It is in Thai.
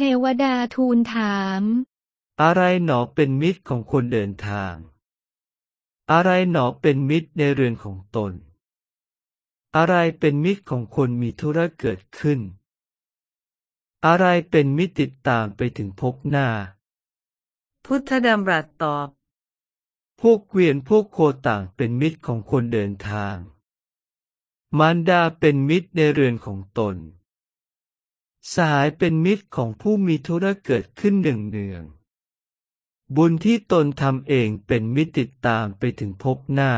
เทวดาทูลถาม อะไรหนอเป็นมิตรของคนเดินทาง อะไรหนอเป็นมิตรในเรือนของตน อะไรเป็นมิตรของคนมีธุระเกิดขึ้น อะไรเป็นมิตรติดตามไปถึงพบหน้า พุทธดำรัสตอบ พวกเกวียนพวกโคต่างเป็นมิตรของคนเดินทาง มารดาเป็นมิตรในเรือนของตน สหายเป็นมิตรของผู้มีธุระเกิดขึ้นหนึ่งเนือง บุญที่ตนทำเองเป็นมิตรติดตามไปถึงพบหน้า